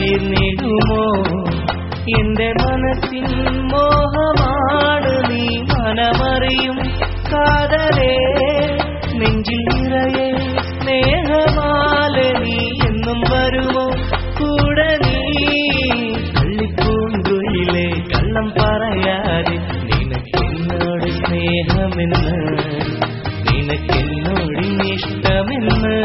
തീർന്നിടുമോ എന്റെ മനസ്സിൻ മോഹമാണ് നീ മനമറിയും. കാതലേ നെഞ്ചിൽ നിറയെ സ്നേഹമാല നീ എന്നും വരുമോ? കൂടെ നീ കള്ളിപ്പൂങ്കുയിലെ കള്ളം പറയാതെ നിനക്കെന്നോട് സ്നേഹമെന്ന് നിനക്കെന്നോട് ഇഷ്ടമെന്ന്.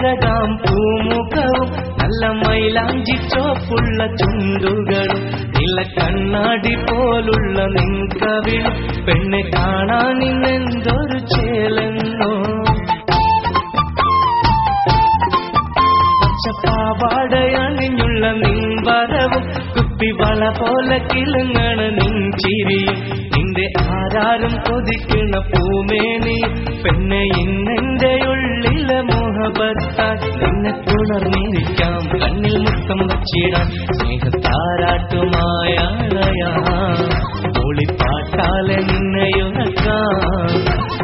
അഴകാം പൂമുഖവും നല്ല മൈലാഞ്ചി ചോപ്പുള്ള ചുണ്ടുകളും നില കണ്ണാടി പോലുള്ള നിൻകവിളും പെണ്ണെ കാണാൻ നിന്നെന്തൊരു ചേലെന്നോ? പച്ചപ്പാവാടയണിഞ്ഞുള്ള നിൻവരവും കുപ്പിവള പോലെ കിളുങ്ങണ നിൻചിരിയും നിന്റെ ആരാരും കൊതിക്കണ പൂമേനി പെണ്ണെ ഇന്നെന്റെ ഉള്ളിലെ മോഹബത്താൻ നിന്നെ തുണർന്നിരിക്കാം കണ്ണിൽ മുത്തം വച്ചിടാം. സ്നേഹത്താരാട്ടുമായ ഒളിപ്പാട്ടാലെ നിന്നെയുറക്കാം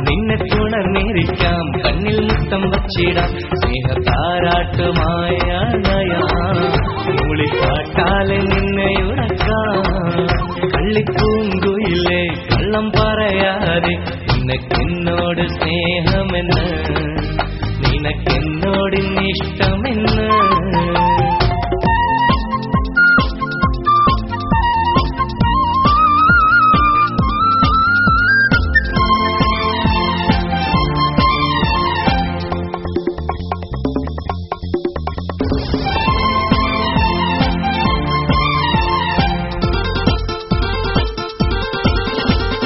നിന്നെ തുണർന്നിരിക്കാം കണ്ണിൽ മുത്തം വച്ചിടാം. സ്നേഹത്താരാട്ടുമായ ഒളിപ്പാട്ടാലെ നിന്നെയുറക്കാം കള്ളിപ്പൂങ്കുയിലെ കള്ളം പറയാതെ നിനക്കെന്നോട് സ്നേഹമെന്ന്. നിനക്കെന്നോട് ഇഷ്ടമെന്ന്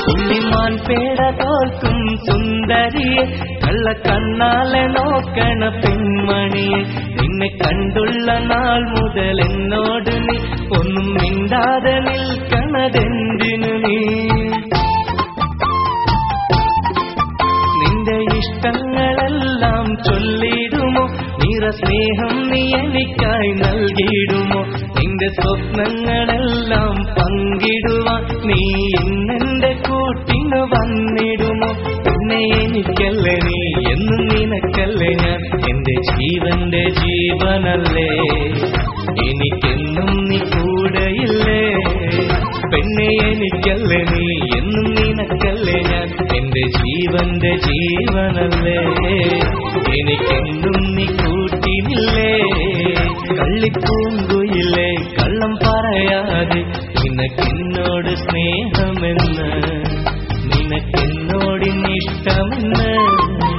പുള്ളിമാൻ പേട തോൽക്കും സുന്ദരിയെ കള്ളക്കണ്ണാലെ നോക്കണ പെൺമണിയെ നിന്നെ കണ്ടുള്ള നാൾ മുതൽ എന്നോട് നീ ഒന്നും മിണ്ടാതെ നിൽക്കണതെന്തിനു നീ? നിന്റെ ഇഷ്ടങ്ങളെല്ലാം ചൊല്ലിടുമോ? നിറ സ്നേഹം നീ എനിക്കായി നൽകിയിടുമോ? നിന്റെ സ്വപ്നങ്ങളെല്ലാം പങ്കിടുവാൻ നീ ഇന്നെന്റെ കൂട്ടിന് വന്നിടുമോ? പിന്നെ എനിക്കല്ലേ നീ എന്നും നിനക്കല്ലേ ഞാൻ? എന്റെ ജീവന്റെ ജീവനല്ലേ. എനിക്കെന്നും നീ കൂടെയില്ലേ? പെണ്ണെ എനിക്കല്ലേ നീ എന്നും നിനക്കല്ലേ ഞാൻ? എന്റെ ജീവന്റെ ജീവനല്ലേ. എനിക്കെന്നും നീ കൂട്ടിനില്ലേ? കള്ളിപ്പൂങ്കുയില്ലേ ഇഷ്ടമെന്ന്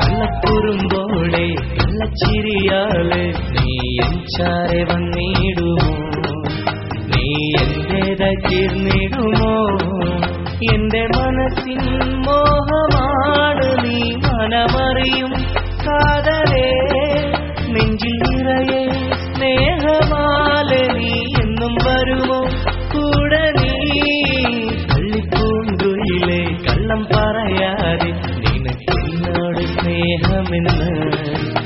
കള്ളക്കുറുമ്പോടെ കള്ളച്ചിരിയാളെ നീ എൻചാരെ വന്നിടുമോ? നീ എന്റെ തീർന്നിടുമോ എന്റെ മനസ്സിൻ മോഹമാണ് നീ മനമറിയും. കാതലേ നെഞ്ചിൽ നിറയെ സ്നേഹമാല നീ എന്നും വരുമോ? കൂടെ നീ കള്ളിപ്പൂങ്കുയിലെ കള്ളം പറയാതെ നിനക്കെന്നോട് സ്നേഹമെന്ന്